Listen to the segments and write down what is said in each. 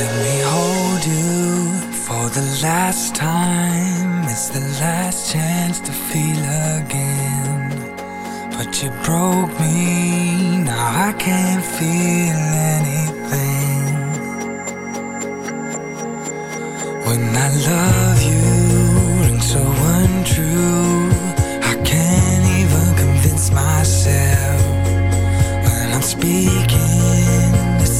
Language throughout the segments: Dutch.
Let me hold you for the last time. It's the last chance to feel again. But you broke me, now I can't feel anything. When I love you, and so untrue, I can't even convince myself when I'm speaking.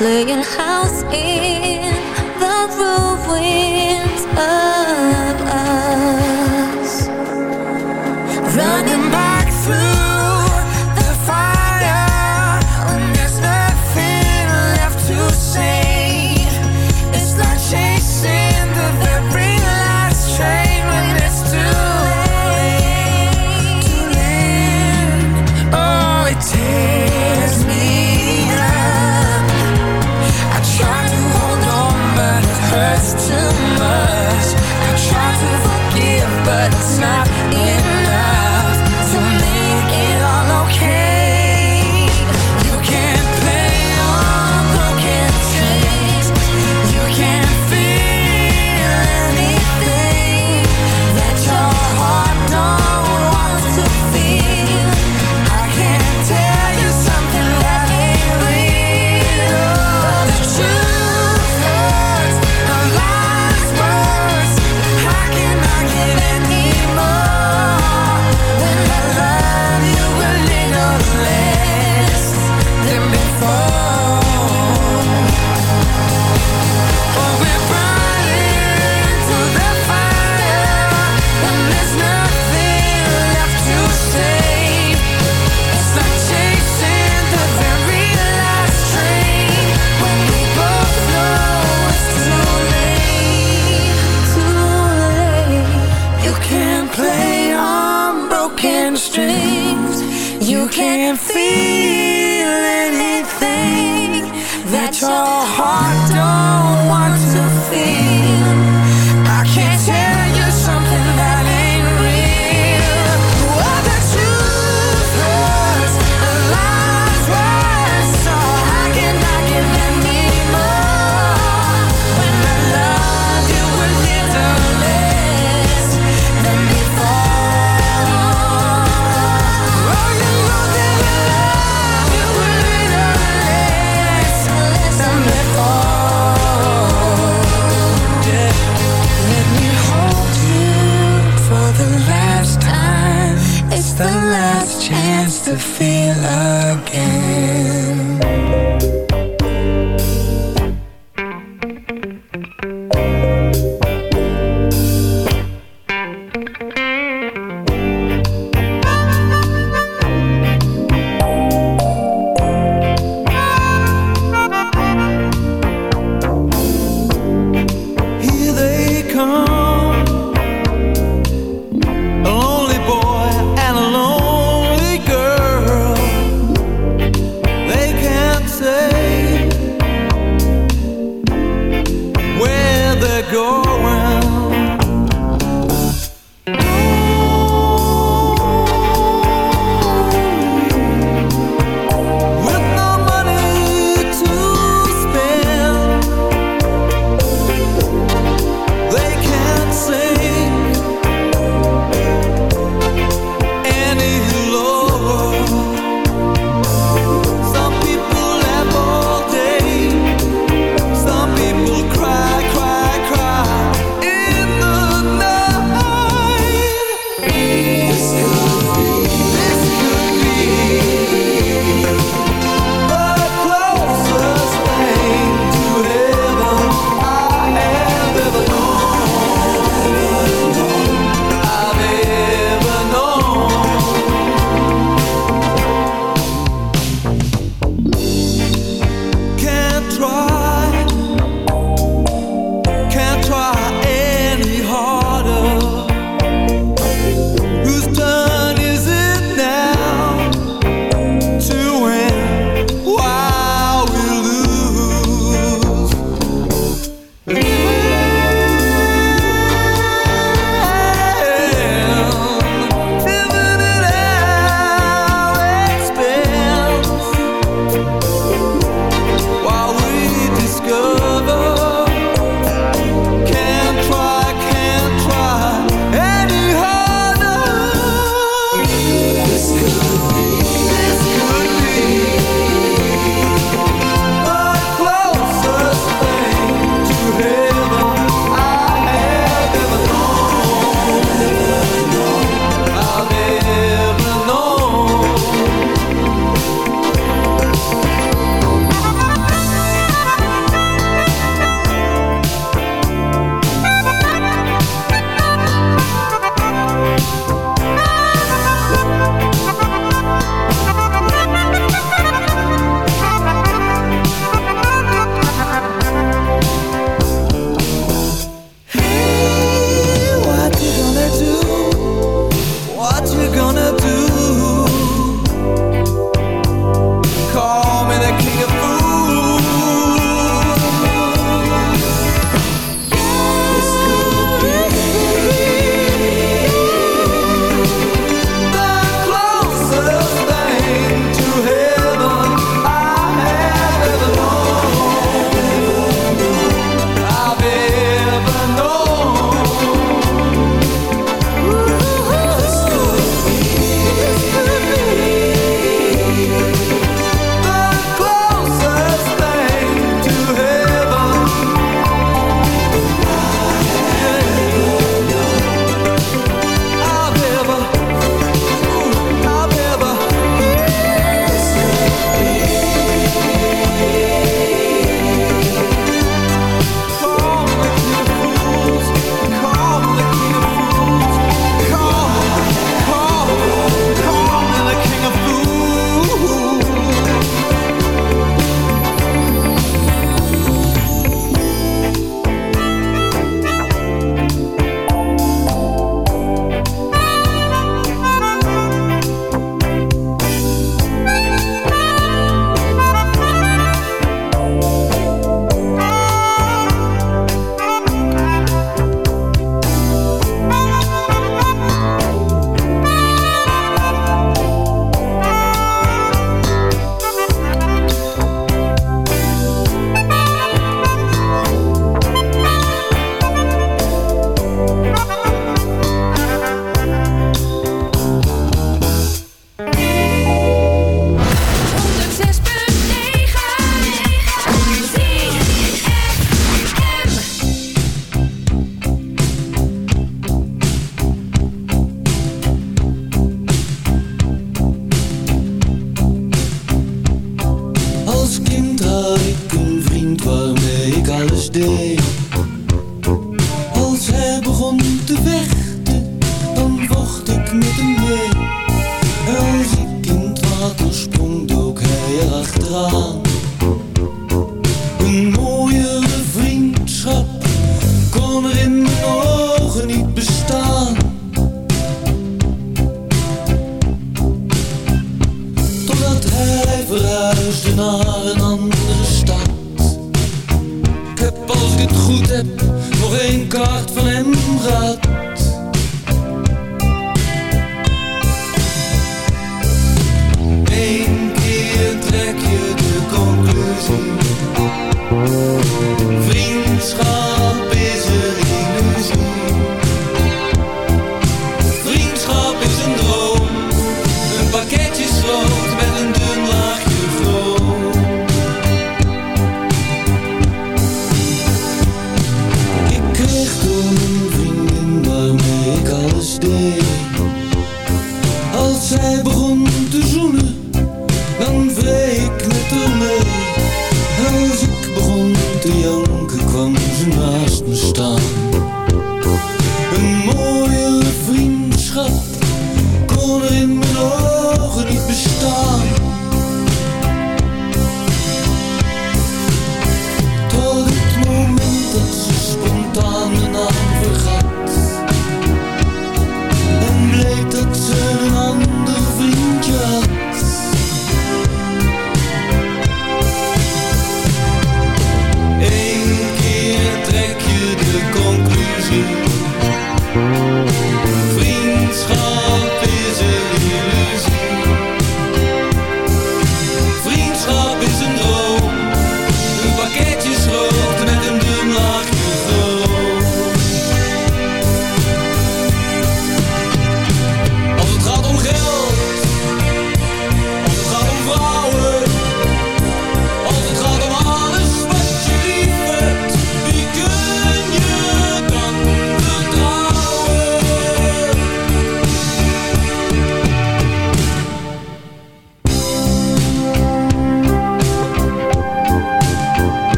playing house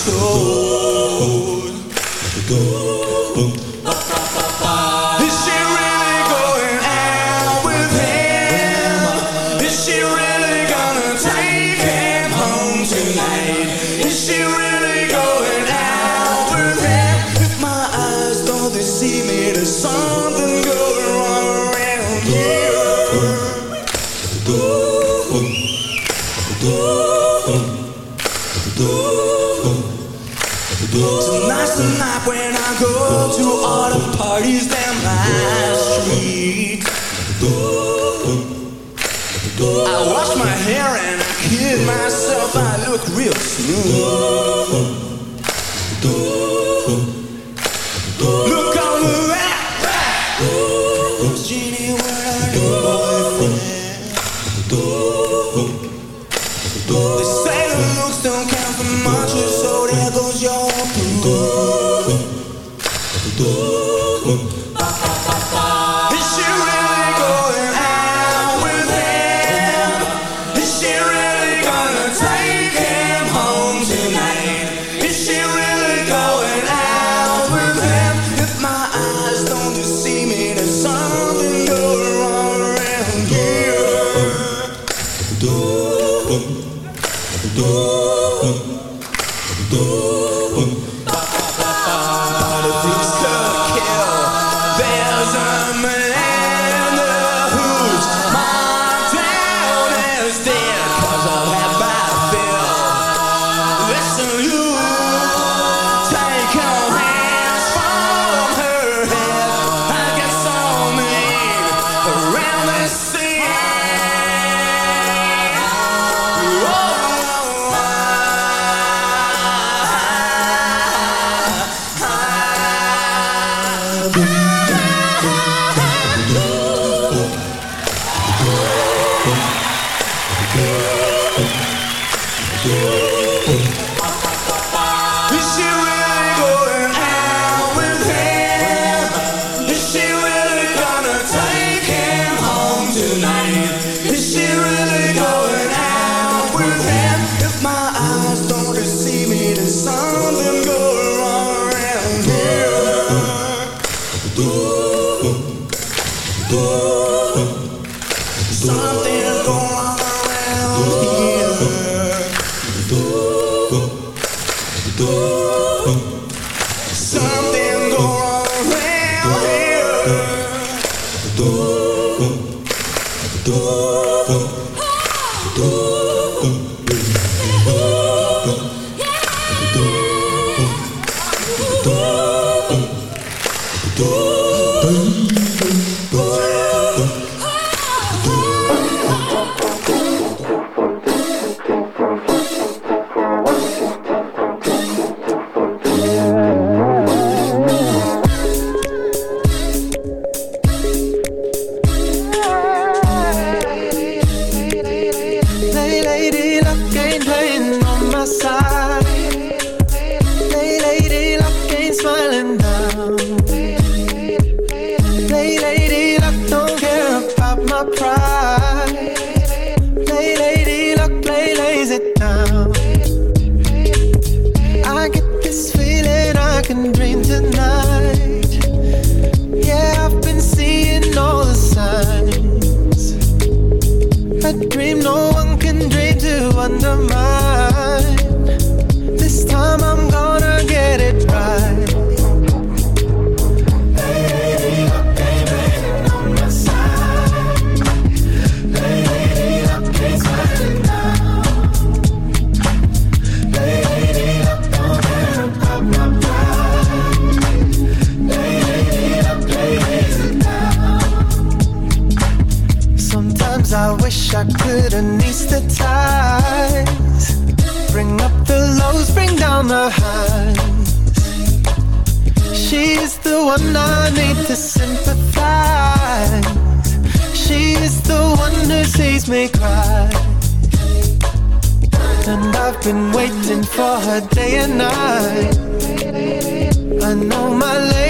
soul. Can dream tonight. She's the one I need to sympathize. She's the one who sees me cry. And I've been waiting for her day and night. I know my lady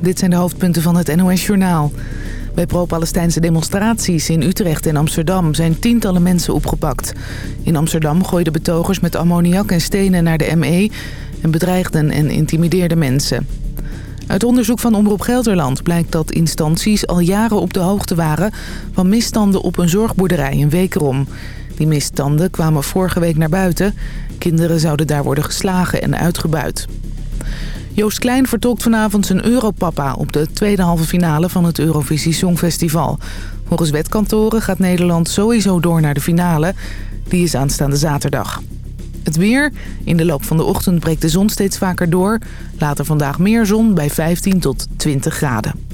Dit zijn de hoofdpunten van het NOS-journaal. Bij pro-Palestijnse demonstraties in Utrecht en Amsterdam zijn tientallen mensen opgepakt. In Amsterdam gooiden betogers met ammoniak en stenen naar de ME... en bedreigden en intimideerden mensen. Uit onderzoek van Omroep Gelderland blijkt dat instanties al jaren op de hoogte waren... van misstanden op een zorgboerderij in Wekerom. Die misstanden kwamen vorige week naar buiten. Kinderen zouden daar worden geslagen en uitgebuit. Joost Klein vertolkt vanavond zijn Europapa op de tweede halve finale van het Eurovisie Songfestival. Volgens wetkantoren gaat Nederland sowieso door naar de finale. Die is aanstaande zaterdag. Het weer. In de loop van de ochtend breekt de zon steeds vaker door. Later vandaag meer zon bij 15 tot 20 graden.